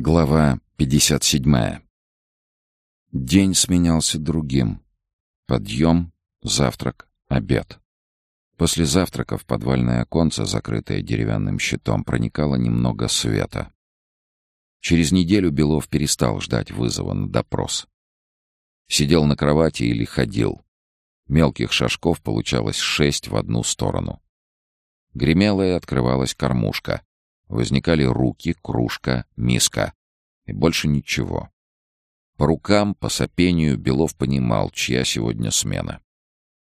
Глава 57. День сменялся другим. Подъем, завтрак, обед. После завтрака в подвальное оконце, закрытое деревянным щитом, проникало немного света. Через неделю Белов перестал ждать вызова на допрос. Сидел на кровати или ходил. Мелких шажков получалось шесть в одну сторону. Гремела и открывалась кормушка. Возникали руки, кружка, миска. И больше ничего. По рукам, по сопению Белов понимал, чья сегодня смена.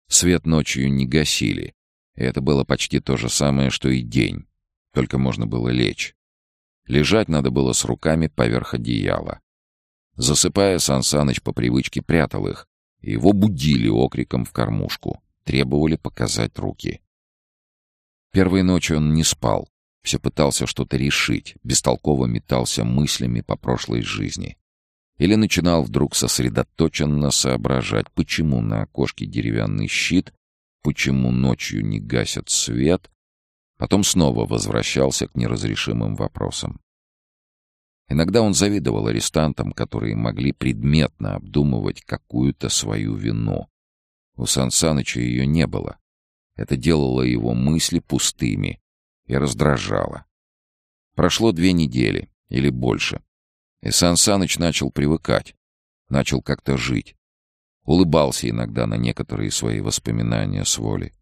Свет ночью не гасили. И это было почти то же самое, что и день. Только можно было лечь. Лежать надо было с руками поверх одеяла. Засыпая, Сансаныч по привычке прятал их, и его будили окриком в кормушку, требовали показать руки. Первой ночью он не спал, все пытался что-то решить, бестолково метался мыслями по прошлой жизни. Или начинал вдруг сосредоточенно соображать, почему на окошке деревянный щит, почему ночью не гасят свет, потом снова возвращался к неразрешимым вопросам. Иногда он завидовал арестантам, которые могли предметно обдумывать какую-то свою вину. У Сансаныча ее не было. Это делало его мысли пустыми, и раздражало. Прошло две недели или больше, и Сан Саныч начал привыкать, начал как-то жить. Улыбался иногда на некоторые свои воспоминания с воли.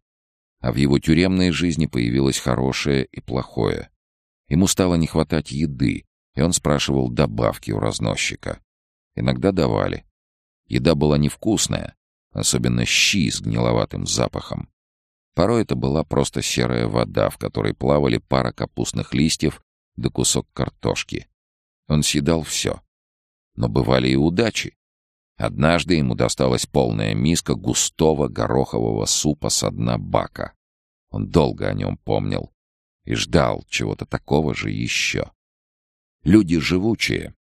А в его тюремной жизни появилось хорошее и плохое. Ему стало не хватать еды, и он спрашивал добавки у разносчика. Иногда давали. Еда была невкусная, особенно щи с гниловатым запахом. Порой это была просто серая вода, в которой плавали пара капустных листьев да кусок картошки. Он съедал все. Но бывали и удачи. Однажды ему досталась полная миска густого горохового супа с дна бака. Он долго о нем помнил и ждал чего-то такого же еще. Люди живучие.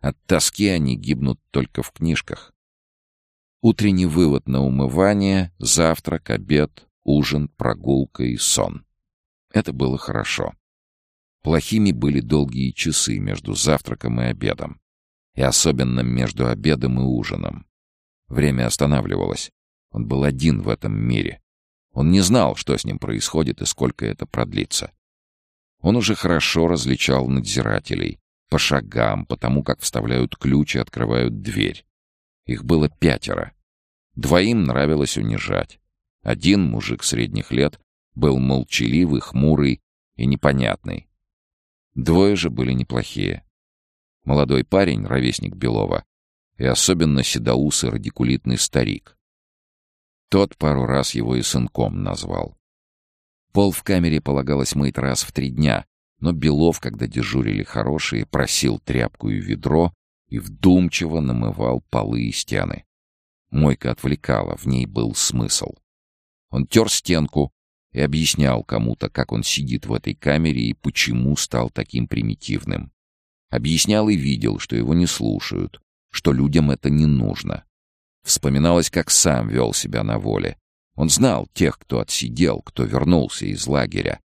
От тоски они гибнут только в книжках. Утренний вывод на умывание, завтрак, обед, ужин, прогулка и сон. Это было хорошо. Плохими были долгие часы между завтраком и обедом. И особенно между обедом и ужином. Время останавливалось. Он был один в этом мире. Он не знал, что с ним происходит и сколько это продлится. Он уже хорошо различал надзирателей. По шагам, по тому, как вставляют ключ и открывают дверь. Их было пятеро. Двоим нравилось унижать. Один мужик средних лет был молчаливый, хмурый и непонятный. Двое же были неплохие. Молодой парень, ровесник Белова, и особенно седоусый радикулитный старик. Тот пару раз его и сынком назвал. Пол в камере полагалось мыть раз в три дня, но Белов, когда дежурили хорошие, просил тряпку и ведро и вдумчиво намывал полы и стены. Мойка отвлекала, в ней был смысл. Он тер стенку и объяснял кому-то, как он сидит в этой камере и почему стал таким примитивным. Объяснял и видел, что его не слушают, что людям это не нужно. Вспоминалось, как сам вел себя на воле. Он знал тех, кто отсидел, кто вернулся из лагеря.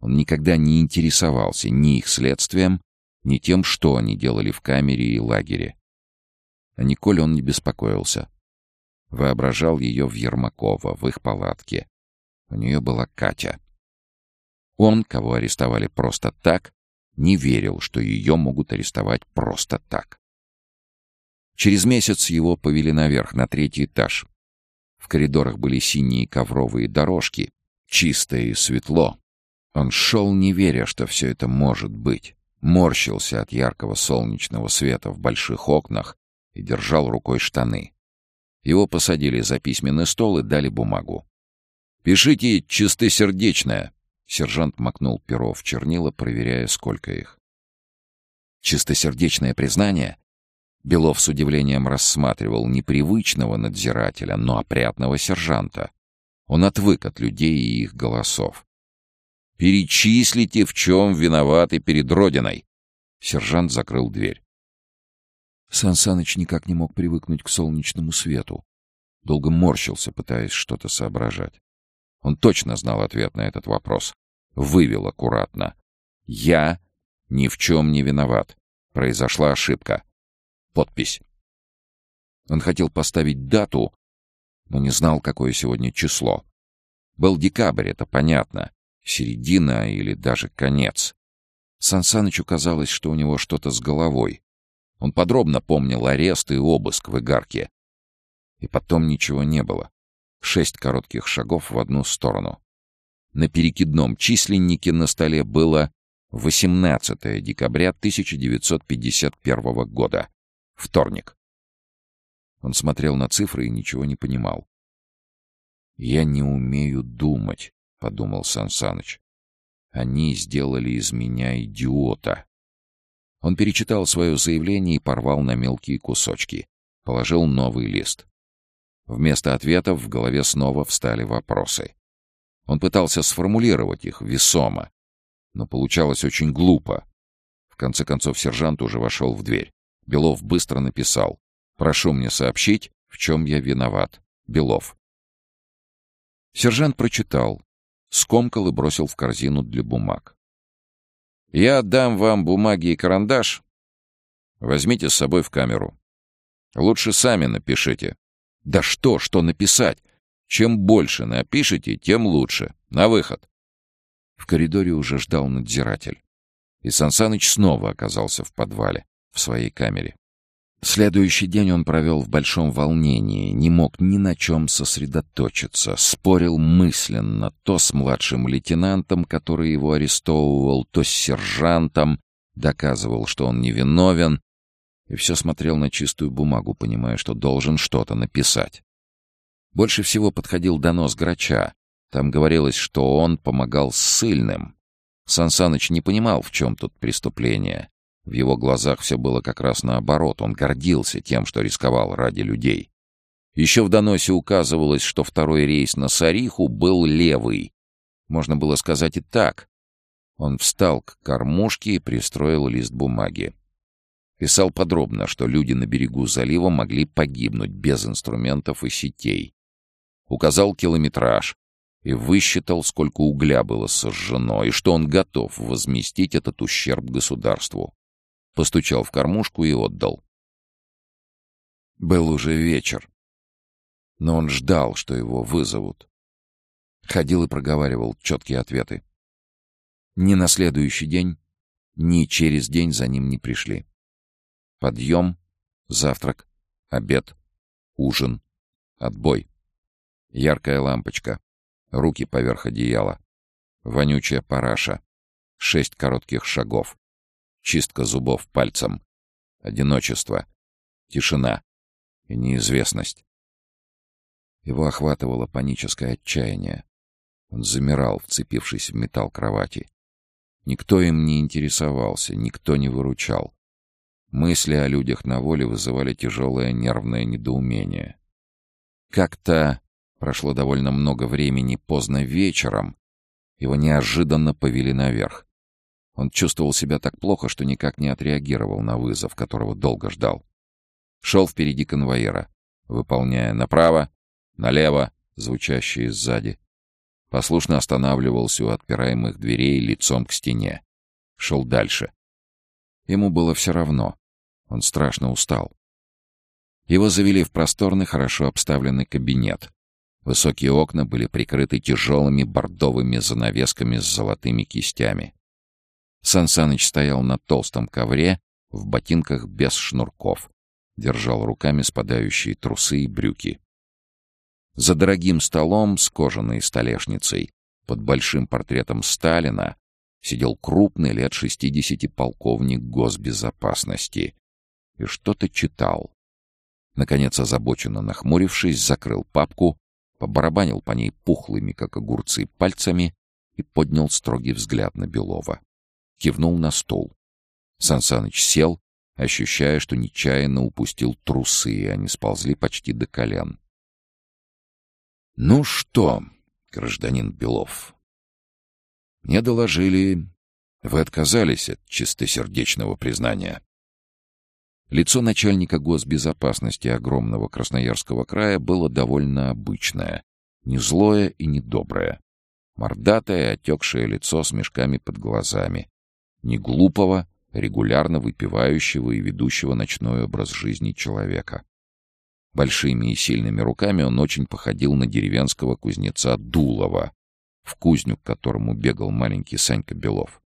Он никогда не интересовался ни их следствием, ни тем, что они делали в камере и лагере. О Николе он не беспокоился. Воображал ее в Ермакова, в их палатке. У нее была Катя. Он, кого арестовали просто так, не верил, что ее могут арестовать просто так. Через месяц его повели наверх, на третий этаж. В коридорах были синие ковровые дорожки, чисто и светло. Он шел, не веря, что все это может быть. Морщился от яркого солнечного света в больших окнах и держал рукой штаны. Его посадили за письменный стол и дали бумагу. «Пишите чистосердечное!» Сержант макнул перо в чернила, проверяя, сколько их. «Чистосердечное признание?» Белов с удивлением рассматривал непривычного надзирателя, но опрятного сержанта. Он отвык от людей и их голосов. «Перечислите, в чем виноваты перед Родиной!» Сержант закрыл дверь. Сан Саныч никак не мог привыкнуть к солнечному свету. Долго морщился, пытаясь что-то соображать. Он точно знал ответ на этот вопрос. Вывел аккуратно. «Я ни в чем не виноват. Произошла ошибка. Подпись. Он хотел поставить дату, но не знал, какое сегодня число. Был декабрь, это понятно. Середина или даже конец. Сансанычу казалось, что у него что-то с головой. Он подробно помнил арест и обыск в Игарке. И потом ничего не было. Шесть коротких шагов в одну сторону. На перекидном численнике на столе было 18 декабря 1951 года. Вторник. Он смотрел на цифры и ничего не понимал. «Я не умею думать», — подумал Сансаныч. «Они сделали из меня идиота». Он перечитал свое заявление и порвал на мелкие кусочки. Положил новый лист. Вместо ответов в голове снова встали вопросы. Он пытался сформулировать их весомо, но получалось очень глупо. В конце концов сержант уже вошел в дверь. Белов быстро написал «Прошу мне сообщить, в чем я виноват. Белов». Сержант прочитал, скомкал и бросил в корзину для бумаг. «Я отдам вам бумаги и карандаш. Возьмите с собой в камеру. Лучше сами напишите. Да что, что написать? Чем больше напишите, тем лучше. На выход!» В коридоре уже ждал надзиратель. И Сансаныч снова оказался в подвале, в своей камере. Следующий день он провел в большом волнении, не мог ни на чем сосредоточиться, спорил мысленно то с младшим лейтенантом, который его арестовывал, то с сержантом, доказывал, что он невиновен, и все смотрел на чистую бумагу, понимая, что должен что-то написать. Больше всего подходил донос Грача. Там говорилось, что он помогал ссыльным. Сансаныч не понимал, в чем тут преступление. В его глазах все было как раз наоборот. Он гордился тем, что рисковал ради людей. Еще в доносе указывалось, что второй рейс на Сариху был левый. Можно было сказать и так. Он встал к кормушке и пристроил лист бумаги. Писал подробно, что люди на берегу залива могли погибнуть без инструментов и сетей. Указал километраж и высчитал, сколько угля было сожжено, и что он готов возместить этот ущерб государству постучал в кормушку и отдал. Был уже вечер, но он ждал, что его вызовут. Ходил и проговаривал четкие ответы. Ни на следующий день, ни через день за ним не пришли. Подъем, завтрак, обед, ужин, отбой. Яркая лампочка, руки поверх одеяла, вонючая параша, шесть коротких шагов, чистка зубов пальцем, одиночество, тишина и неизвестность. Его охватывало паническое отчаяние. Он замирал, вцепившись в металл кровати. Никто им не интересовался, никто не выручал. Мысли о людях на воле вызывали тяжелое нервное недоумение. Как-то прошло довольно много времени поздно вечером, его неожиданно повели наверх. Он чувствовал себя так плохо, что никак не отреагировал на вызов, которого долго ждал. Шел впереди конвоира, выполняя направо, налево, звучащие сзади. Послушно останавливался у отпираемых дверей лицом к стене. Шел дальше. Ему было все равно. Он страшно устал. Его завели в просторный, хорошо обставленный кабинет. Высокие окна были прикрыты тяжелыми бордовыми занавесками с золотыми кистями. Сансаныч стоял на толстом ковре, в ботинках без шнурков. Держал руками спадающие трусы и брюки. За дорогим столом с кожаной столешницей, под большим портретом Сталина, сидел крупный лет шестидесяти полковник госбезопасности и что-то читал. Наконец, озабоченно нахмурившись, закрыл папку, побарабанил по ней пухлыми, как огурцы, пальцами и поднял строгий взгляд на Белова кивнул на стол. Сансаныч сел, ощущая, что нечаянно упустил трусы, и они сползли почти до колен. «Ну что, гражданин Белов?» «Мне доложили, вы отказались от чистосердечного признания». Лицо начальника госбезопасности огромного Красноярского края было довольно обычное, не злое и не доброе. Мордатое, отекшее лицо с мешками под глазами, не глупого, регулярно выпивающего и ведущего ночной образ жизни человека. Большими и сильными руками он очень походил на деревенского кузнеца Дулова, в кузню к которому бегал маленький Санька Белов.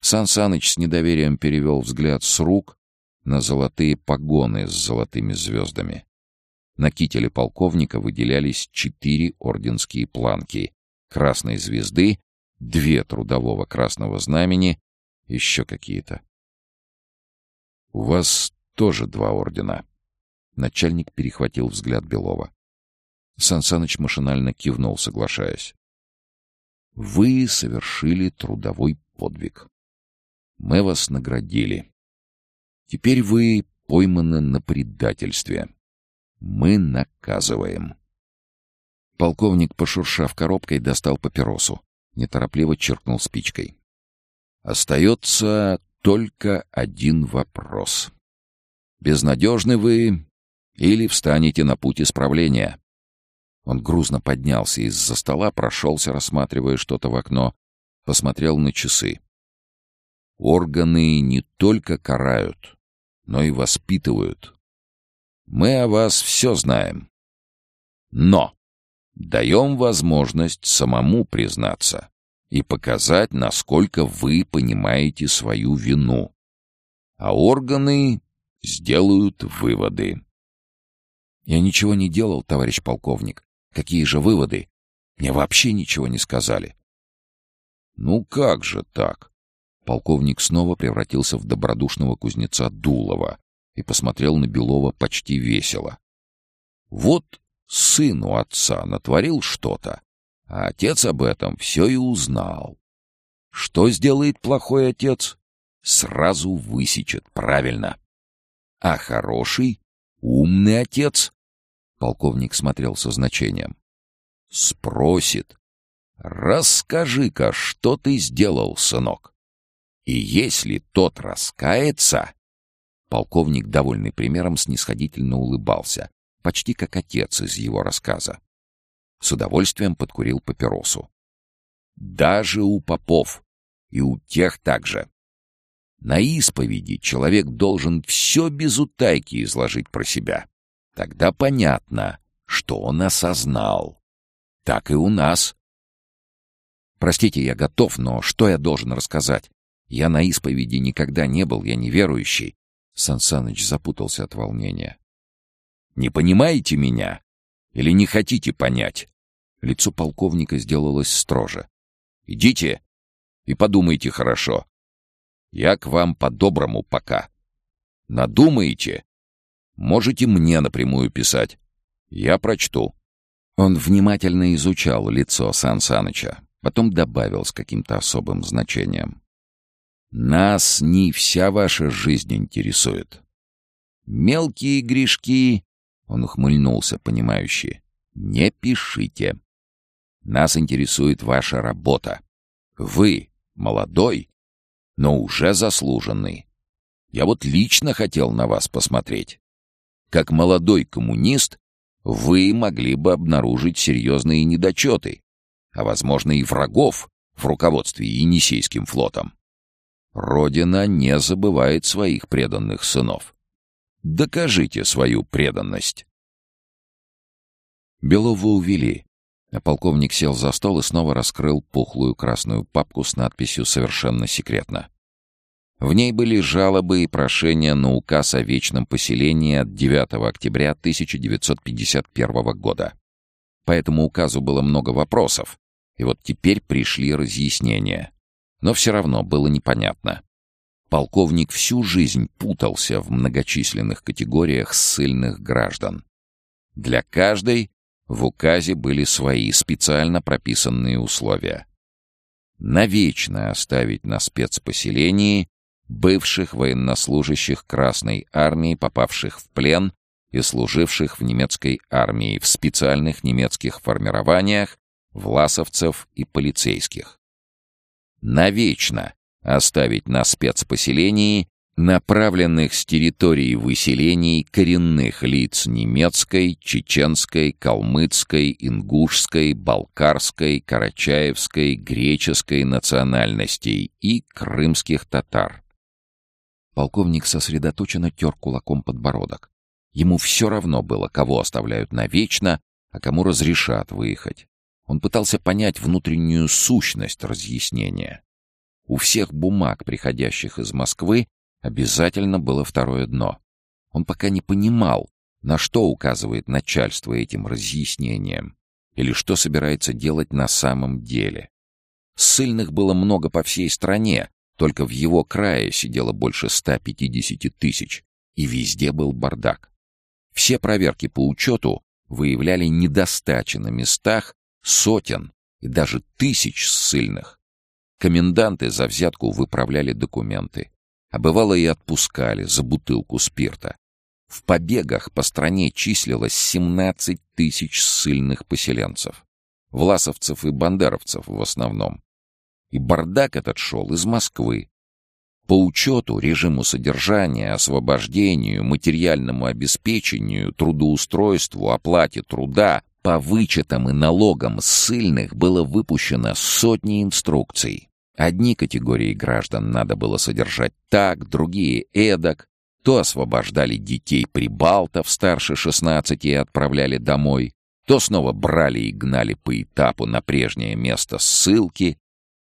Сан Саныч с недоверием перевел взгляд с рук на золотые погоны с золотыми звездами. На кителе полковника выделялись четыре орденские планки красной звезды, две трудового красного знамени, еще какие-то. «У вас тоже два ордена». Начальник перехватил взгляд Белова. Сансаныч машинально кивнул, соглашаясь. «Вы совершили трудовой подвиг. Мы вас наградили. Теперь вы пойманы на предательстве. Мы наказываем». Полковник, пошуршав коробкой, достал папиросу. Неторопливо черкнул спичкой. «Остается только один вопрос. Безнадежны вы или встанете на путь исправления?» Он грузно поднялся из-за стола, прошелся, рассматривая что-то в окно, посмотрел на часы. «Органы не только карают, но и воспитывают. Мы о вас все знаем. Но даем возможность самому признаться и показать, насколько вы понимаете свою вину. А органы сделают выводы. Я ничего не делал, товарищ полковник. Какие же выводы? Мне вообще ничего не сказали. Ну как же так? Полковник снова превратился в добродушного кузнеца Дулова и посмотрел на Белова почти весело. Вот сын у отца натворил что-то, а отец об этом все и узнал. Что сделает плохой отец? Сразу высечет, правильно. А хороший, умный отец? Полковник смотрел со значением. Спросит. Расскажи-ка, что ты сделал, сынок? И если тот раскается... Полковник, довольный примером, снисходительно улыбался, почти как отец из его рассказа. С удовольствием подкурил папиросу. Даже у попов и у тех также. На исповеди человек должен все без утайки изложить про себя. Тогда понятно, что он осознал. Так и у нас. Простите, я готов, но что я должен рассказать? Я на исповеди никогда не был, я неверующий. Сансаныч запутался от волнения. Не понимаете меня? Или не хотите понять?» Лицо полковника сделалось строже. «Идите и подумайте хорошо. Я к вам по-доброму пока. Надумаете? Можете мне напрямую писать. Я прочту». Он внимательно изучал лицо Сан Саныча, потом добавил с каким-то особым значением. «Нас не вся ваша жизнь интересует. Мелкие грешки он ухмыльнулся, понимающий. «Не пишите. Нас интересует ваша работа. Вы молодой, но уже заслуженный. Я вот лично хотел на вас посмотреть. Как молодой коммунист вы могли бы обнаружить серьезные недочеты, а, возможно, и врагов в руководстве Енисейским флотом. Родина не забывает своих преданных сынов. Докажите свою преданность. Белова увели, а полковник сел за стол и снова раскрыл пухлую красную папку с надписью «Совершенно секретно». В ней были жалобы и прошения на указ о вечном поселении от 9 октября 1951 года. По этому указу было много вопросов, и вот теперь пришли разъяснения. Но все равно было непонятно. Полковник всю жизнь путался в многочисленных категориях ссыльных граждан. Для каждой в указе были свои специально прописанные условия. Навечно оставить на спецпоселении бывших военнослужащих Красной Армии, попавших в плен и служивших в немецкой армии в специальных немецких формированиях, власовцев и полицейских. Навечно оставить на спецпоселении направленных с территории выселений коренных лиц немецкой, чеченской, калмыцкой, ингушской, балкарской, карачаевской, греческой национальностей и крымских татар. Полковник сосредоточенно тер кулаком подбородок. Ему все равно было, кого оставляют навечно, а кому разрешат выехать. Он пытался понять внутреннюю сущность разъяснения. У всех бумаг, приходящих из Москвы, обязательно было второе дно. Он пока не понимал, на что указывает начальство этим разъяснением или что собирается делать на самом деле. Ссыльных было много по всей стране, только в его крае сидело больше 150 тысяч, и везде был бардак. Все проверки по учету выявляли недостачи на местах сотен и даже тысяч ссыльных. Коменданты за взятку выправляли документы, а бывало и отпускали за бутылку спирта. В побегах по стране числилось 17 тысяч ссыльных поселенцев. Власовцев и бандеровцев в основном. И бардак этот шел из Москвы. По учету, режиму содержания, освобождению, материальному обеспечению, трудоустройству, оплате труда, по вычетам и налогам ссыльных было выпущено сотни инструкций. Одни категории граждан надо было содержать так, другие — эдак. То освобождали детей прибалтов старше 16 и отправляли домой, то снова брали и гнали по этапу на прежнее место ссылки,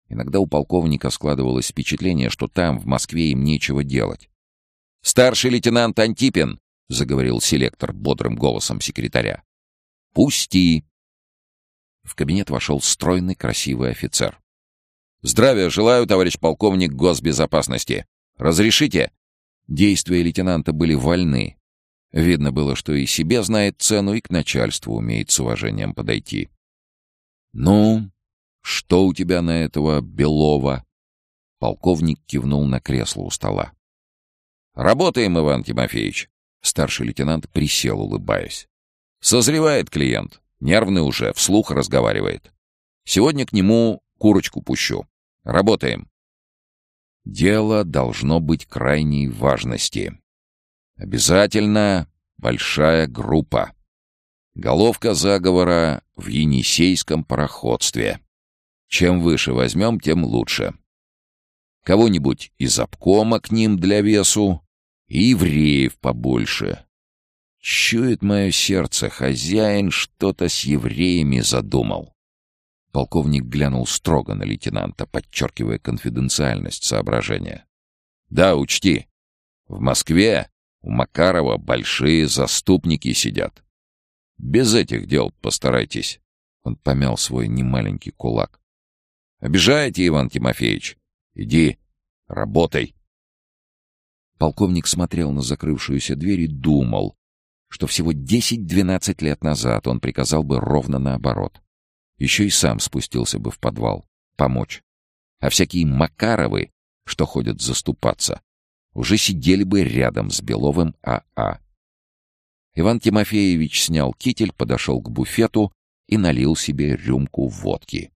Иногда у полковника складывалось впечатление, что там, в Москве, им нечего делать. «Старший лейтенант Антипин!» — заговорил селектор бодрым голосом секретаря. «Пусти!» В кабинет вошел стройный, красивый офицер. «Здравия желаю, товарищ полковник госбезопасности! Разрешите?» Действия лейтенанта были вольны. Видно было, что и себе знает цену, и к начальству умеет с уважением подойти. «Ну, «Что у тебя на этого Белова?» Полковник кивнул на кресло у стола. «Работаем, Иван Тимофеевич!» Старший лейтенант присел, улыбаясь. «Созревает клиент. Нервный уже, вслух разговаривает. Сегодня к нему курочку пущу. Работаем». Дело должно быть крайней важности. Обязательно большая группа. Головка заговора в Енисейском пароходстве. Чем выше возьмем, тем лучше. Кого-нибудь из обкома к ним для весу и евреев побольше. Чует мое сердце, хозяин что-то с евреями задумал. Полковник глянул строго на лейтенанта, подчеркивая конфиденциальность соображения. «Да, учти, в Москве у Макарова большие заступники сидят. Без этих дел постарайтесь». Он помял свой немаленький кулак. Обижаете, Иван Тимофеевич? Иди, работай. Полковник смотрел на закрывшуюся дверь и думал, что всего 10-12 лет назад он приказал бы ровно наоборот. Еще и сам спустился бы в подвал, помочь. А всякие Макаровы, что ходят заступаться, уже сидели бы рядом с Беловым АА. Иван Тимофеевич снял китель, подошел к буфету и налил себе рюмку водки.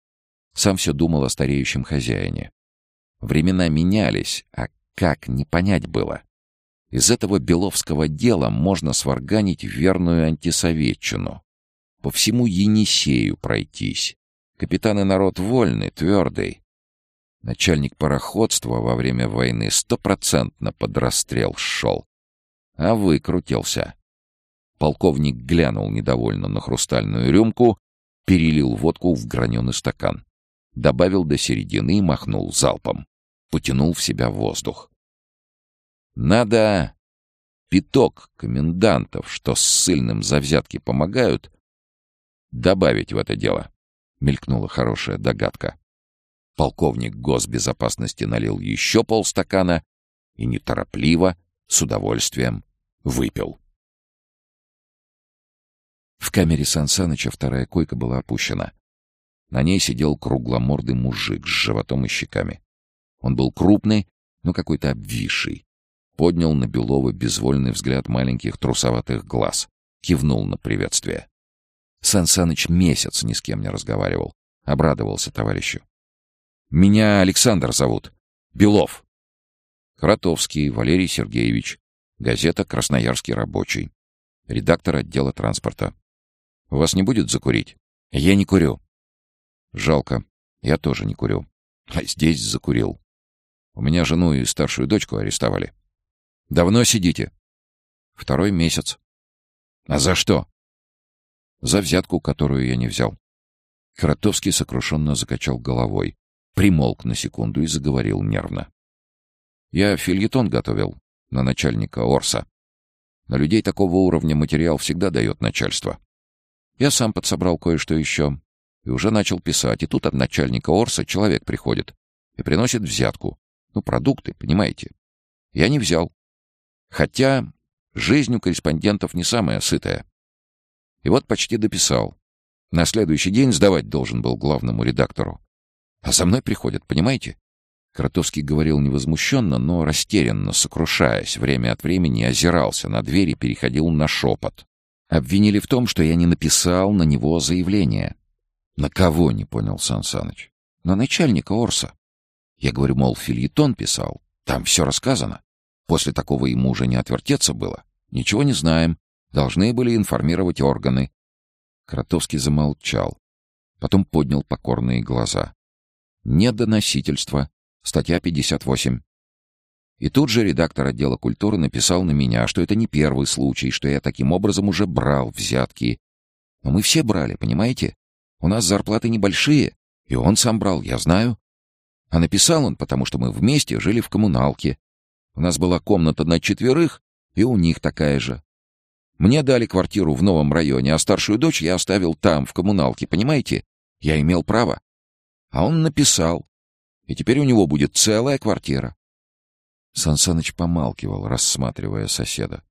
Сам все думал о стареющем хозяине. Времена менялись, а как не понять было. Из этого беловского дела можно сварганить верную антисоветчину. По всему Енисею пройтись. Капитаны народ вольный, твердый. Начальник пароходства во время войны стопроцентно под расстрел шел. А выкрутился. Полковник глянул недовольно на хрустальную рюмку, перелил водку в граненый стакан добавил до середины и махнул залпом. Потянул в себя воздух. Надо пяток комендантов, что с сыльным за взятки помогают, добавить в это дело. Мелькнула хорошая догадка. Полковник госбезопасности налил еще полстакана и неторопливо, с удовольствием, выпил. В камере Сансаныча вторая койка была опущена. На ней сидел кругломордый мужик с животом и щеками. Он был крупный, но какой-то обвисший. Поднял на Белова безвольный взгляд маленьких трусоватых глаз. Кивнул на приветствие. Сан Саныч месяц ни с кем не разговаривал. Обрадовался товарищу. «Меня Александр зовут. Белов». Кротовский Валерий Сергеевич. Газета «Красноярский рабочий». Редактор отдела транспорта. «У вас не будет закурить?» «Я не курю. Жалко. Я тоже не курю. А здесь закурил. У меня жену и старшую дочку арестовали. Давно сидите? Второй месяц. А за что? За взятку, которую я не взял. Кротовский сокрушенно закачал головой, примолк на секунду и заговорил нервно. Я фильетон готовил на начальника Орса. На людей такого уровня материал всегда дает начальство. Я сам подсобрал кое-что еще и уже начал писать, и тут от начальника Орса человек приходит и приносит взятку. Ну, продукты, понимаете. Я не взял. Хотя жизнь у корреспондентов не самая сытая. И вот почти дописал. На следующий день сдавать должен был главному редактору. А за мной приходят, понимаете? Кротовский говорил невозмущенно, но растерянно, сокрушаясь, время от времени озирался на дверь и переходил на шепот. Обвинили в том, что я не написал на него заявление. На кого, не понял Сан? На начальника Орса. Я говорю, мол, фильетон писал. Там все рассказано. После такого ему уже не отвертеться было. Ничего не знаем. Должны были информировать органы. Кротовский замолчал. Потом поднял покорные глаза. Недоносительство. Статья 58. И тут же редактор отдела культуры написал на меня, что это не первый случай, что я таким образом уже брал взятки. Но мы все брали, понимаете? У нас зарплаты небольшие, и он сам брал, я знаю. А написал он, потому что мы вместе жили в коммуналке. У нас была комната на четверых, и у них такая же. Мне дали квартиру в новом районе, а старшую дочь я оставил там, в коммуналке, понимаете? Я имел право. А он написал. И теперь у него будет целая квартира. Сансаныч помалкивал, рассматривая соседа.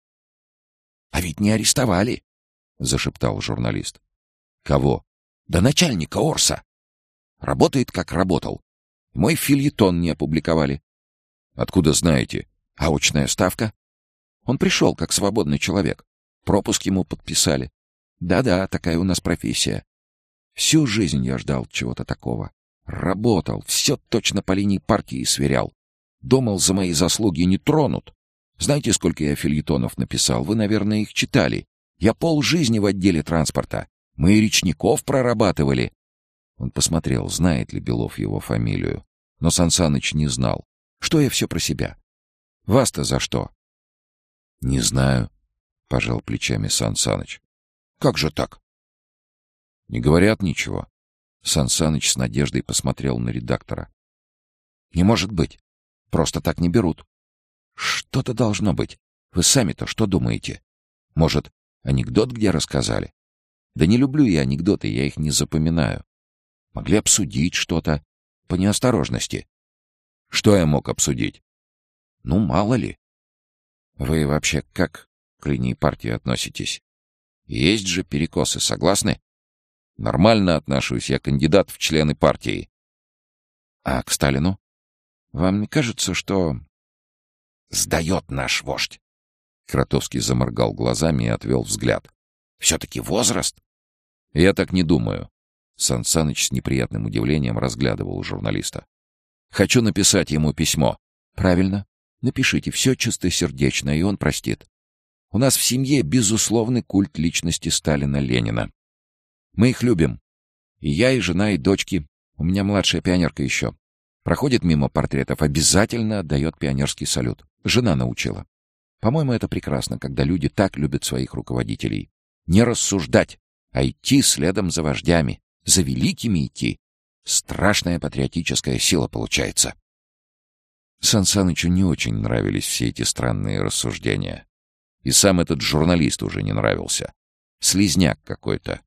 — А ведь не арестовали, — зашептал журналист. — Кого? — Да начальника Орса. Работает, как работал. Мой фильетон не опубликовали. — Откуда знаете? — А очная ставка? Он пришел, как свободный человек. Пропуск ему подписали. Да-да, такая у нас профессия. Всю жизнь я ждал чего-то такого. Работал, все точно по линии партии сверял. Думал, за мои заслуги не тронут. Знаете, сколько я фильетонов написал? Вы, наверное, их читали. Я полжизни в отделе транспорта. Мы и речников прорабатывали. Он посмотрел, знает ли Белов его фамилию. Но Сансаныч не знал. Что я все про себя? Вас-то за что? Не знаю, — пожал плечами Сансаныч. Как же так? Не говорят ничего. Сансаныч с надеждой посмотрел на редактора. Не может быть. Просто так не берут. Что-то должно быть. Вы сами-то что думаете? Может, анекдот где рассказали? Да не люблю я анекдоты, я их не запоминаю. Могли обсудить что-то по неосторожности. Что я мог обсудить? Ну, мало ли. Вы вообще как к линии партии относитесь? Есть же перекосы, согласны? Нормально отношусь, я кандидат в члены партии. А к Сталину? Вам не кажется, что... Сдает наш вождь. Кротовский заморгал глазами и отвел взгляд. Все-таки возраст? Я так не думаю. Сан с неприятным удивлением разглядывал журналиста. Хочу написать ему письмо. Правильно. Напишите все чистосердечно, и он простит. У нас в семье безусловный культ личности Сталина-Ленина. Мы их любим. И я, и жена, и дочки. У меня младшая пионерка еще. Проходит мимо портретов, обязательно отдает пионерский салют. Жена научила. По-моему, это прекрасно, когда люди так любят своих руководителей. Не рассуждать, а идти следом за вождями, за великими идти. Страшная патриотическая сила получается. Сан Санычу не очень нравились все эти странные рассуждения. И сам этот журналист уже не нравился. Слизняк какой-то.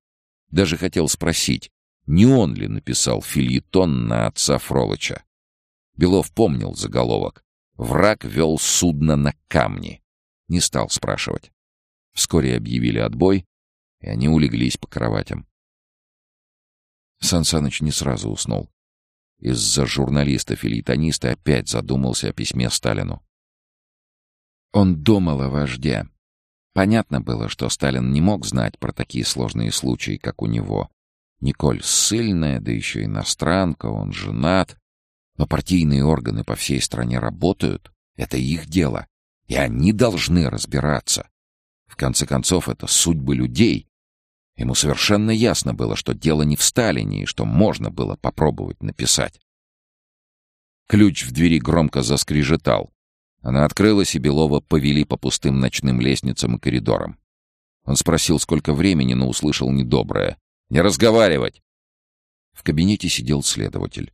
Даже хотел спросить, не он ли написал фильетон на отца Фролыча. Белов помнил заголовок. Враг вел судно на камни. Не стал спрашивать. Вскоре объявили отбой, и они улеглись по кроватям. Сансаныч не сразу уснул. Из-за журналиста-филитониста опять задумался о письме Сталину. Он думал о вожде. Понятно было, что Сталин не мог знать про такие сложные случаи, как у него. Николь ссыльная, да еще иностранка, он женат. Но партийные органы по всей стране работают. Это их дело. И они должны разбираться. В конце концов, это судьбы людей. Ему совершенно ясно было, что дело не в Сталине, и что можно было попробовать написать. Ключ в двери громко заскрежетал. Она открылась, и Белова повели по пустым ночным лестницам и коридорам. Он спросил, сколько времени, но услышал недоброе. «Не разговаривать!» В кабинете сидел следователь.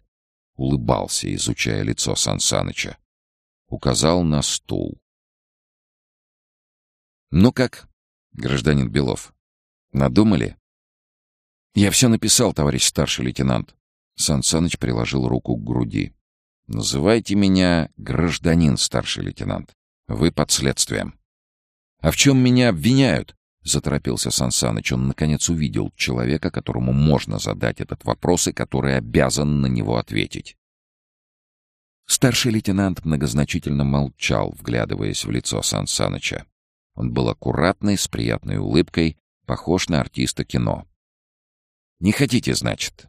Улыбался, изучая лицо Сансаныча. Указал на стул. «Ну как, гражданин Белов, надумали?» «Я все написал, товарищ старший лейтенант». Сансаныч приложил руку к груди. «Называйте меня гражданин, старший лейтенант. Вы под следствием». «А в чем меня обвиняют?» — заторопился Сансаныч. Он, наконец, увидел человека, которому можно задать этот вопрос и который обязан на него ответить. Старший лейтенант многозначительно молчал, вглядываясь в лицо Сансаныча. Он был аккуратный, с приятной улыбкой, похож на артиста кино. «Не хотите, значит?»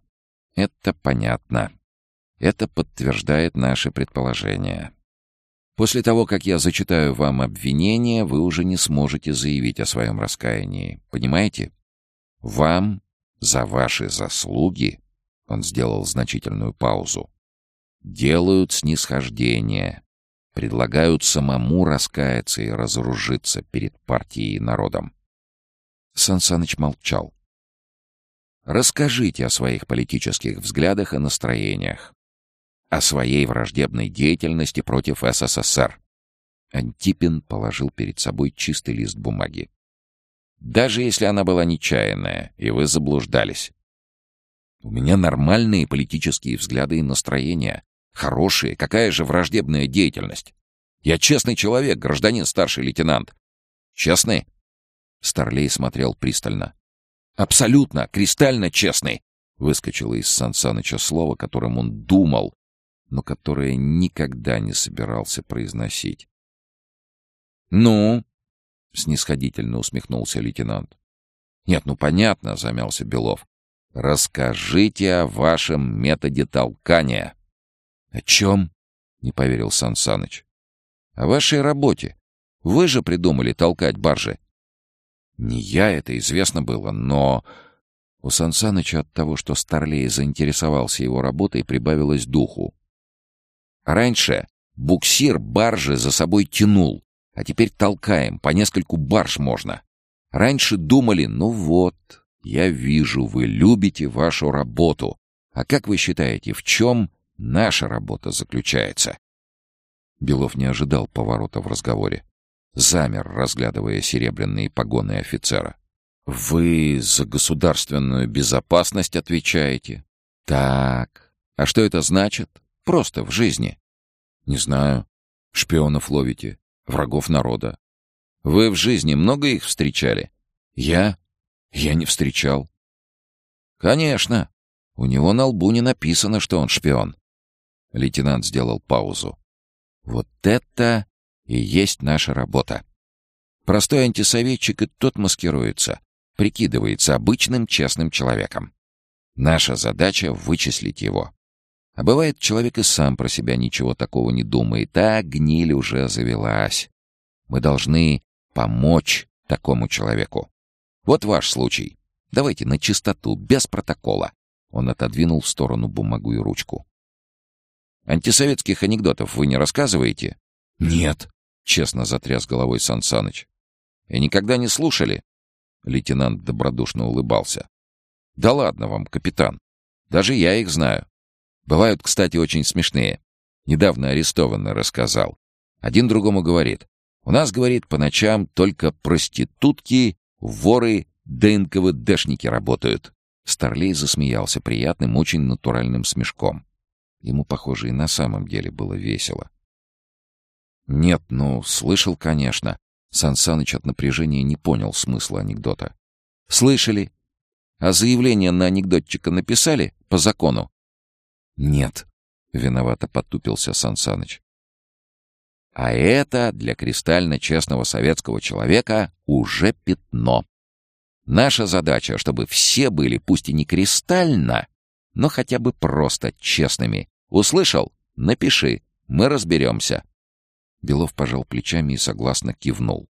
«Это понятно. Это подтверждает наши предположения. После того, как я зачитаю вам обвинение, вы уже не сможете заявить о своем раскаянии. Понимаете? Вам за ваши заслуги, он сделал значительную паузу, делают снисхождение, предлагают самому раскаяться и разоружиться перед партией и народом. Сансаныч молчал. Расскажите о своих политических взглядах и настроениях о своей враждебной деятельности против СССР. Антипин положил перед собой чистый лист бумаги. Даже если она была нечаянная, и вы заблуждались. У меня нормальные политические взгляды и настроения. Хорошие. Какая же враждебная деятельность? Я честный человек, гражданин старший лейтенант. Честный? Старлей смотрел пристально. Абсолютно, кристально честный. Выскочило из Сансаныча слово, которым он думал, но которое никогда не собирался произносить. «Ну?» — снисходительно усмехнулся лейтенант. «Нет, ну понятно», — замялся Белов. «Расскажите о вашем методе толкания». «О чем?» — не поверил Сансаныч. «О вашей работе. Вы же придумали толкать баржи». «Не я, это известно было, но...» У Сансаныча от того, что Старлей заинтересовался его работой, прибавилось духу. Раньше буксир баржи за собой тянул, а теперь толкаем, по нескольку барж можно. Раньше думали, ну вот, я вижу, вы любите вашу работу. А как вы считаете, в чем наша работа заключается? Белов не ожидал поворота в разговоре. Замер, разглядывая серебряные погоны офицера. «Вы за государственную безопасность отвечаете?» «Так. А что это значит?» Просто в жизни. Не знаю. Шпионов ловите, врагов народа. Вы в жизни много их встречали? Я? Я не встречал. Конечно. У него на лбу не написано, что он шпион. Лейтенант сделал паузу. Вот это и есть наша работа. Простой антисоветчик и тот маскируется, прикидывается обычным честным человеком. Наша задача — вычислить его. А бывает, человек и сам про себя ничего такого не думает, а гниль уже завелась. Мы должны помочь такому человеку. Вот ваш случай. Давайте на чистоту, без протокола. Он отодвинул в сторону бумагу и ручку. Антисоветских анекдотов вы не рассказываете? Нет, честно затряс головой Сансаныч. И никогда не слушали? Лейтенант добродушно улыбался. Да ладно вам, капитан. Даже я их знаю. Бывают, кстати, очень смешные. Недавно арестованный рассказал. Один другому говорит. У нас, говорит, по ночам только проститутки, воры да НКВДшники работают. Старлей засмеялся приятным, очень натуральным смешком. Ему, похоже, и на самом деле было весело. «Нет, ну, слышал, конечно». Сансаныч от напряжения не понял смысла анекдота. «Слышали? А заявление на анекдотчика написали по закону?» «Нет», — виновато потупился Сансаныч. А это для кристально честного советского человека уже пятно. Наша задача, чтобы все были, пусть и не кристально, но хотя бы просто честными. Услышал? Напиши, мы разберемся. Белов пожал плечами и согласно кивнул.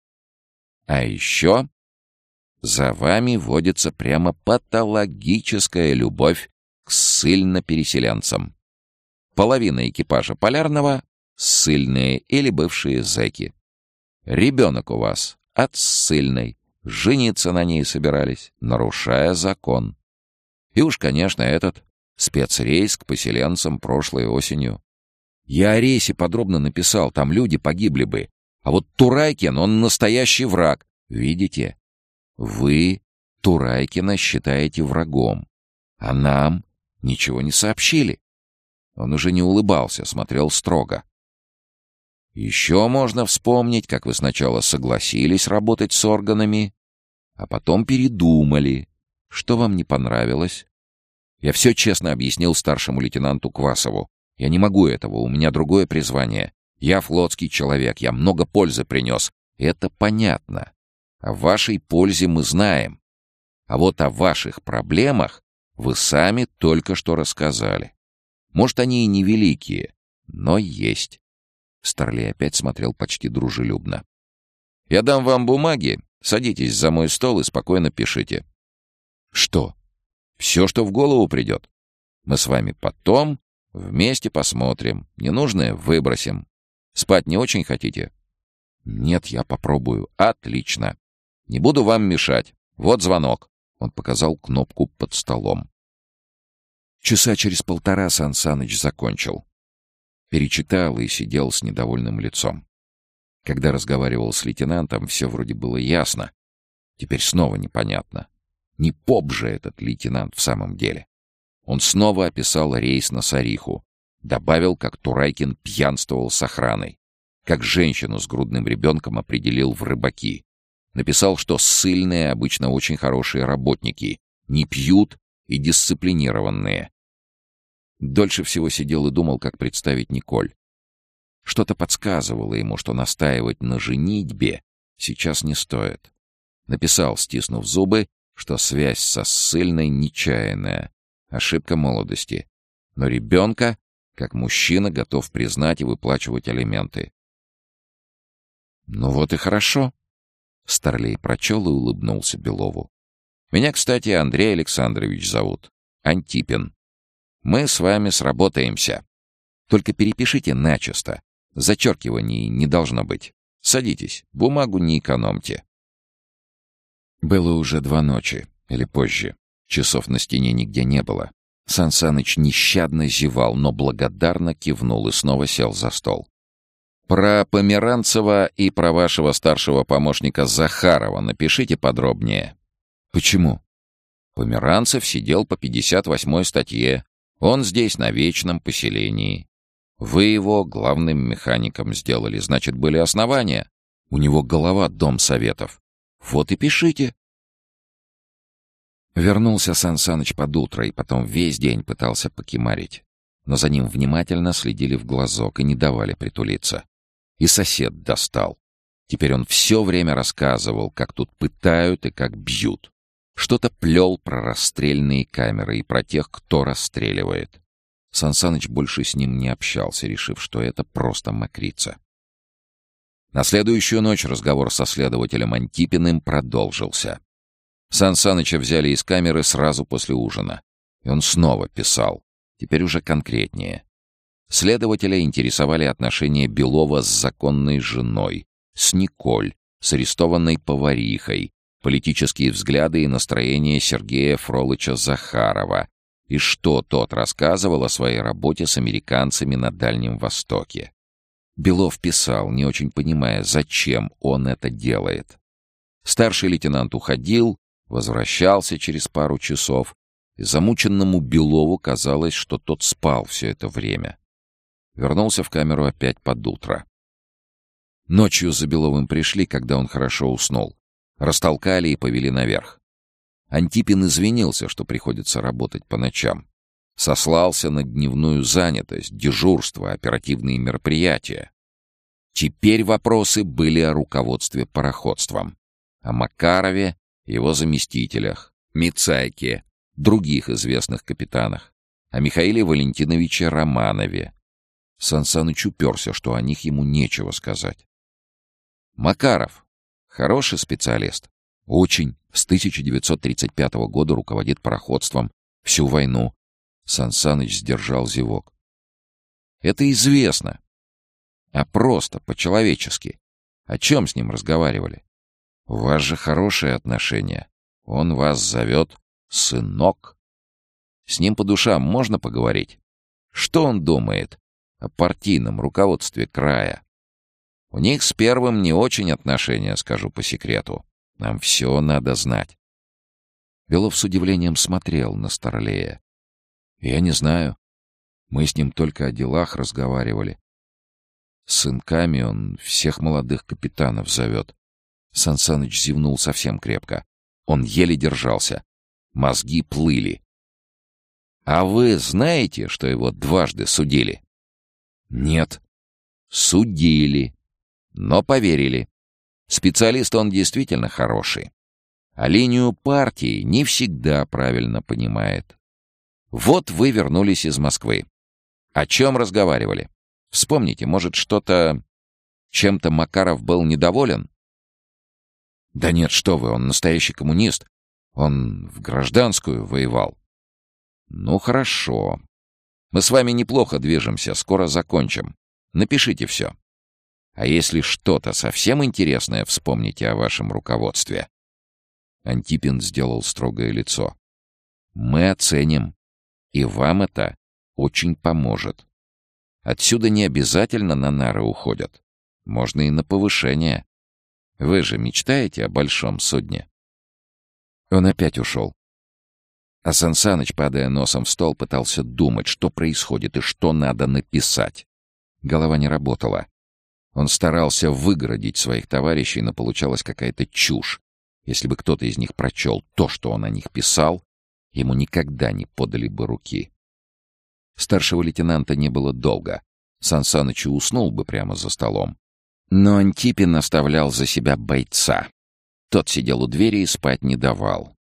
А еще за вами водится прямо патологическая любовь к ссыльно-переселенцам. Половина экипажа полярного ссыльные или бывшие зэки. Ребенок у вас от ссыльной, жениться на ней собирались, нарушая закон. И уж, конечно, этот спецрейс к поселенцам прошлой осенью. Я о рейсе подробно написал, там люди погибли бы. А вот Турайкин, он настоящий враг. Видите? Вы Турайкина считаете врагом, а нам ничего не сообщили. Он уже не улыбался, смотрел строго. Еще можно вспомнить, как вы сначала согласились работать с органами, а потом передумали. Что вам не понравилось? Я все честно объяснил старшему лейтенанту Квасову. Я не могу этого, у меня другое призвание. Я флотский человек, я много пользы принес. Это понятно. О вашей пользе мы знаем. А вот о ваших проблемах вы сами только что рассказали. Может, они и невеликие, но есть. Старлей опять смотрел почти дружелюбно. «Я дам вам бумаги. Садитесь за мой стол и спокойно пишите». «Что?» «Все, что в голову придет. Мы с вами потом вместе посмотрим. Ненужное выбросим. Спать не очень хотите?» «Нет, я попробую. Отлично. Не буду вам мешать. Вот звонок». Он показал кнопку под столом. Часа через полтора Сан Саныч закончил. Перечитал и сидел с недовольным лицом. Когда разговаривал с лейтенантом, все вроде было ясно. Теперь снова непонятно. Не поп же этот лейтенант в самом деле. Он снова описал рейс на Сариху. Добавил, как Турайкин пьянствовал с охраной. Как женщину с грудным ребенком определил в рыбаки. Написал, что ссыльные обычно очень хорошие работники. Не пьют и дисциплинированные. Дольше всего сидел и думал, как представить Николь. Что-то подсказывало ему, что настаивать на женитьбе сейчас не стоит. Написал, стиснув зубы, что связь со ссыльной нечаянная, ошибка молодости. Но ребенка, как мужчина, готов признать и выплачивать алименты. «Ну вот и хорошо», — Старлей прочел и улыбнулся Белову. «Меня, кстати, Андрей Александрович зовут. Антипин. Мы с вами сработаемся. Только перепишите начисто. Зачеркиваний не должно быть. Садитесь, бумагу не экономьте». Было уже два ночи, или позже. Часов на стене нигде не было. Сан Саныч нещадно зевал, но благодарно кивнул и снова сел за стол. «Про Померанцева и про вашего старшего помощника Захарова напишите подробнее». «Почему?» Померанцев сидел по 58-й статье. Он здесь на вечном поселении. Вы его главным механиком сделали, значит, были основания. У него голова дом советов. Вот и пишите. Вернулся Сан Саныч под утро и потом весь день пытался покемарить. Но за ним внимательно следили в глазок и не давали притулиться. И сосед достал. Теперь он все время рассказывал, как тут пытают и как бьют. Что-то плел про расстрельные камеры и про тех, кто расстреливает. Сансаныч больше с ним не общался, решив, что это просто мокрица. На следующую ночь разговор со следователем Антипиным продолжился. Сансаныча взяли из камеры сразу после ужина. И он снова писал, теперь уже конкретнее. Следователя интересовали отношения Белова с законной женой, с Николь, с арестованной поварихой, политические взгляды и настроения Сергея Фролыча Захарова и что тот рассказывал о своей работе с американцами на Дальнем Востоке. Белов писал, не очень понимая, зачем он это делает. Старший лейтенант уходил, возвращался через пару часов, и замученному Белову казалось, что тот спал все это время. Вернулся в камеру опять под утро. Ночью за Беловым пришли, когда он хорошо уснул. Растолкали и повели наверх. Антипин извинился, что приходится работать по ночам. Сослался на дневную занятость, дежурство, оперативные мероприятия. Теперь вопросы были о руководстве пароходством, о Макарове, его заместителях, Мицайке, других известных капитанах, о Михаиле Валентиновиче Романове. Сансаныч уперся, что о них ему нечего сказать. Макаров, Хороший специалист. Очень. С 1935 года руководит пароходством. Всю войну. Сансаныч сдержал зевок. Это известно. а просто по-человечески. О чем с ним разговаривали? У вас же хорошие отношения. Он вас зовет «сынок». С ним по душам можно поговорить? Что он думает о партийном руководстве края? У них с первым не очень отношения, скажу по секрету. Нам все надо знать. Белов с удивлением смотрел на Старлея. «Я не знаю. Мы с ним только о делах разговаривали. С сынками он всех молодых капитанов зовет». Сансаныч зевнул совсем крепко. Он еле держался. Мозги плыли. «А вы знаете, что его дважды судили?» «Нет». «Судили. Но поверили. Специалист он действительно хороший а линию партии не всегда правильно понимает. Вот вы вернулись из Москвы. О чем разговаривали? Вспомните, может, что-то... Чем-то Макаров был недоволен? Да нет, что вы, он настоящий коммунист. Он в гражданскую воевал. Ну, хорошо. Мы с вами неплохо движемся, скоро закончим. Напишите все. А если что-то совсем интересное вспомните о вашем руководстве, Антипин сделал строгое лицо. «Мы оценим, и вам это очень поможет. Отсюда не обязательно на нары уходят. Можно и на повышение. Вы же мечтаете о большом судне?» Он опять ушел. А Сансаныч, падая носом в стол, пытался думать, что происходит и что надо написать. Голова не работала. Он старался выгородить своих товарищей, но получалась какая-то чушь. Если бы кто-то из них прочел то, что он о них писал, ему никогда не подали бы руки. Старшего лейтенанта не было долго. Сан Саныч уснул бы прямо за столом. Но Антипин оставлял за себя бойца. Тот сидел у двери и спать не давал.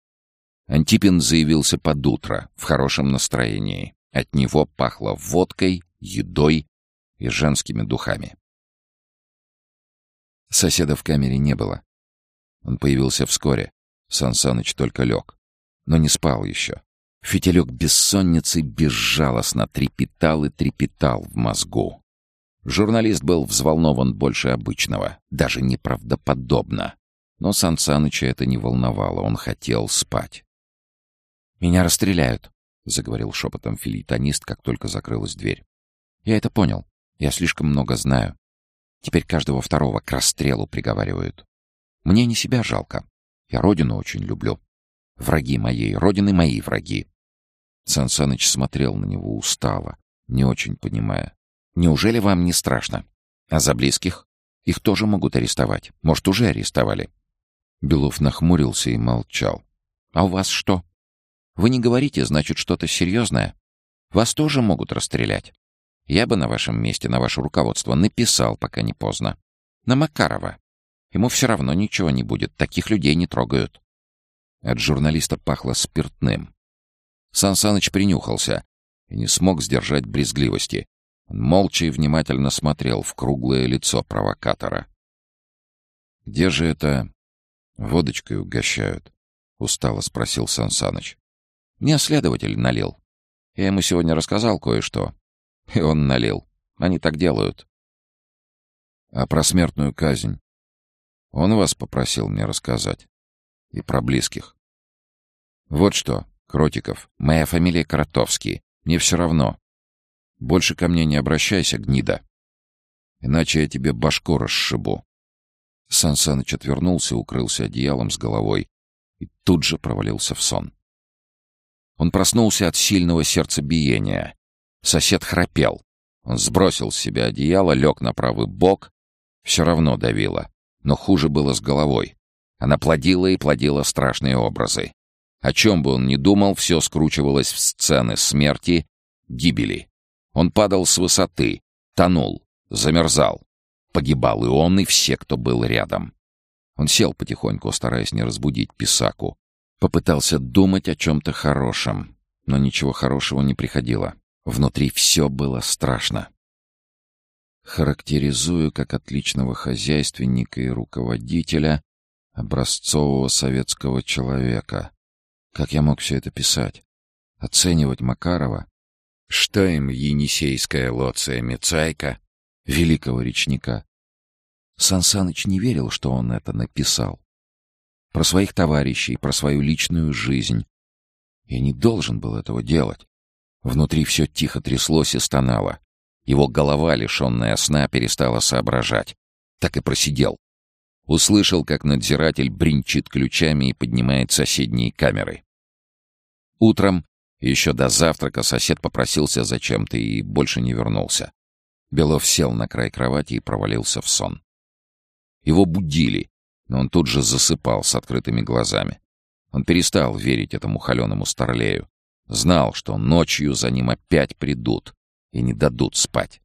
Антипин заявился под утро, в хорошем настроении. От него пахло водкой, едой и женскими духами. Соседа в камере не было. Он появился вскоре. Сан Саныч только лег. Но не спал еще. Фитилек бессонницы безжалостно трепетал и трепетал в мозгу. Журналист был взволнован больше обычного, даже неправдоподобно. Но Сан Саныча это не волновало, он хотел спать. «Меня расстреляют», — заговорил шепотом филитонист, как только закрылась дверь. «Я это понял. Я слишком много знаю. Теперь каждого второго к расстрелу приговаривают. Мне не себя жалко. Я родину очень люблю. Враги моей родины — мои враги. Сан Саныч смотрел на него устало, не очень понимая. «Неужели вам не страшно? А за близких? Их тоже могут арестовать. Может, уже арестовали?» Белов нахмурился и молчал. «А у вас что? Вы не говорите, значит, что-то серьезное? Вас тоже могут расстрелять. Я бы на вашем месте, на ваше руководство, написал, пока не поздно. На Макарова. Ему все равно ничего не будет, таких людей не трогают. От журналиста пахло спиртным. Сан Саныч принюхался и не смог сдержать брезгливости. Он молча и внимательно смотрел в круглое лицо провокатора. «Где же это водочкой угощают?» — устало спросил Сан Саныч. «Мне следователь налил. Я ему сегодня рассказал кое-что. И он налил. Они так делают». «А про смертную казнь?» Он вас попросил мне рассказать. И про близких. Вот что, Кротиков, моя фамилия Коротовский. Мне все равно. Больше ко мне не обращайся, гнида. Иначе я тебе башку расшибу. Сан Саныч отвернулся, укрылся одеялом с головой и тут же провалился в сон. Он проснулся от сильного сердцебиения. Сосед храпел. Он сбросил с себя одеяло, лег на правый бок. Все равно давило. Но хуже было с головой. Она плодила и плодила страшные образы. О чем бы он ни думал, все скручивалось в сцены смерти, гибели. Он падал с высоты, тонул, замерзал. Погибал и он, и все, кто был рядом. Он сел потихоньку, стараясь не разбудить Писаку. Попытался думать о чем-то хорошем, но ничего хорошего не приходило. Внутри все было страшно. Характеризую как отличного хозяйственника и руководителя, образцового советского человека. Как я мог все это писать? Оценивать Макарова? Что им енисейская лоция Мицайка? великого речника. Сансаныч не верил, что он это написал. Про своих товарищей, про свою личную жизнь. И не должен был этого делать. Внутри все тихо тряслось и стонало. Его голова, лишенная сна, перестала соображать. Так и просидел. Услышал, как надзиратель бринчит ключами и поднимает соседние камеры. Утром, еще до завтрака, сосед попросился зачем-то и больше не вернулся. Белов сел на край кровати и провалился в сон. Его будили, но он тут же засыпал с открытыми глазами. Он перестал верить этому холеному старлею. Знал, что ночью за ним опять придут и не дадут спать.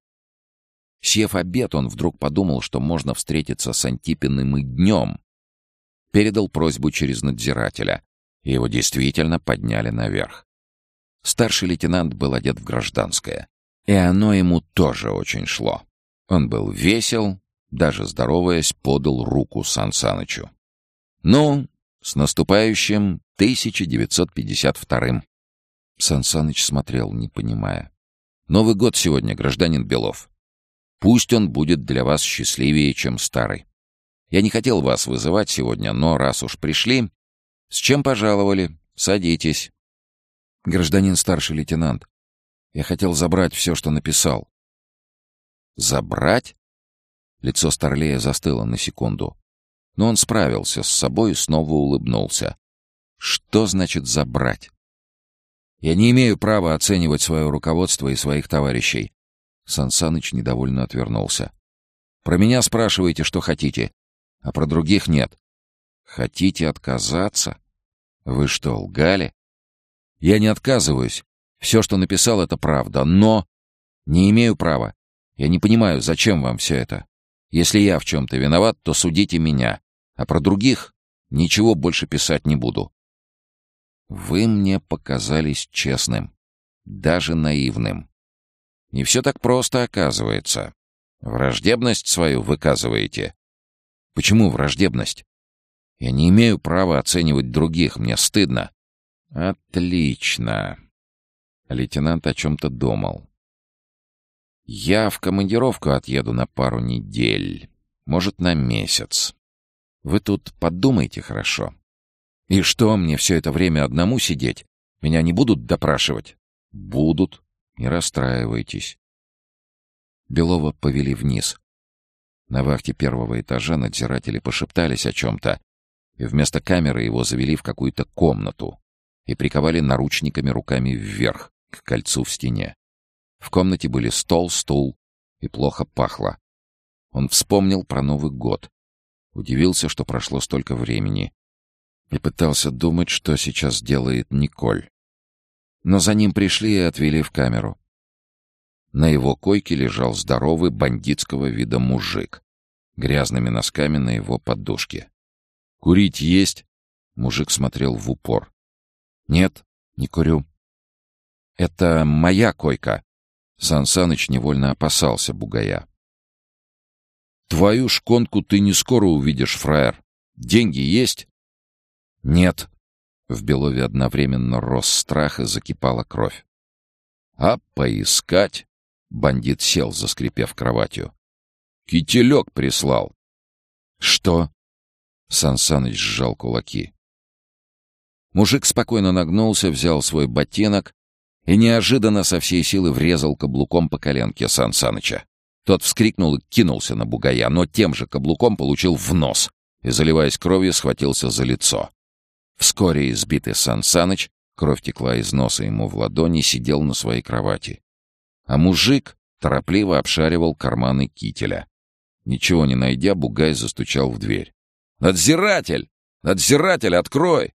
Съев обед, он вдруг подумал, что можно встретиться с Антипиным и днем. Передал просьбу через надзирателя, и его действительно подняли наверх. Старший лейтенант был одет в гражданское, и оно ему тоже очень шло. Он был весел, даже здороваясь, подал руку Сан Санычу. «Ну, с наступающим 1952-м!» Сан Саныч смотрел, не понимая. «Новый год сегодня, гражданин Белов. Пусть он будет для вас счастливее, чем старый. Я не хотел вас вызывать сегодня, но раз уж пришли... С чем пожаловали? Садитесь. Гражданин старший лейтенант, я хотел забрать все, что написал. Забрать? Лицо Старлея застыло на секунду. Но он справился с собой и снова улыбнулся. Что значит забрать? Я не имею права оценивать свое руководство и своих товарищей. Сансаныч недовольно отвернулся. «Про меня спрашиваете, что хотите, а про других нет». «Хотите отказаться? Вы что, лгали?» «Я не отказываюсь. Все, что написал, это правда, но...» «Не имею права. Я не понимаю, зачем вам все это. Если я в чем-то виноват, то судите меня, а про других ничего больше писать не буду». «Вы мне показались честным, даже наивным. Не все так просто оказывается. Враждебность свою выказываете. Почему враждебность? Я не имею права оценивать других, мне стыдно. Отлично. Лейтенант о чем-то думал. Я в командировку отъеду на пару недель, может, на месяц. Вы тут подумайте хорошо. И что, мне все это время одному сидеть? Меня не будут допрашивать? Будут. Не расстраивайтесь. Белова повели вниз. На вахте первого этажа надзиратели пошептались о чем-то, и вместо камеры его завели в какую-то комнату и приковали наручниками руками вверх, к кольцу в стене. В комнате были стол, стул, и плохо пахло. Он вспомнил про Новый год. Удивился, что прошло столько времени. И пытался думать, что сейчас делает Николь. Но за ним пришли и отвели в камеру. На его койке лежал здоровый бандитского вида мужик, грязными носками на его подушке. «Курить есть?» Мужик смотрел в упор. «Нет, не курю». «Это моя койка». Сан Саныч невольно опасался бугая. «Твою шконку ты не скоро увидишь, фраер. Деньги есть?» «Нет», в Белове одновременно рос страх и закипала кровь. «А поискать?» — бандит сел, заскрипев кроватью. «Кителек прислал». «Что?» — Сансаныч сжал кулаки. Мужик спокойно нагнулся, взял свой ботинок и неожиданно со всей силы врезал каблуком по коленке Сансаныча. Тот вскрикнул и кинулся на бугая, но тем же каблуком получил в нос и, заливаясь кровью, схватился за лицо. Вскоре избитый Сан Саныч, кровь текла из носа ему в ладони, сидел на своей кровати. А мужик торопливо обшаривал карманы кителя. Ничего не найдя, Бугай застучал в дверь. «Надзиратель! Надзиратель, открой!»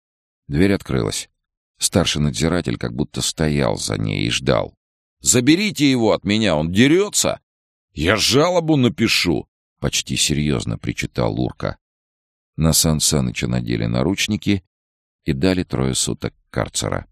Дверь открылась. Старший надзиратель как будто стоял за ней и ждал. «Заберите его от меня, он дерется!» «Я жалобу напишу!» — почти серьезно причитал Лурка. На Сан Саныча надели наручники и дали трое суток карцера.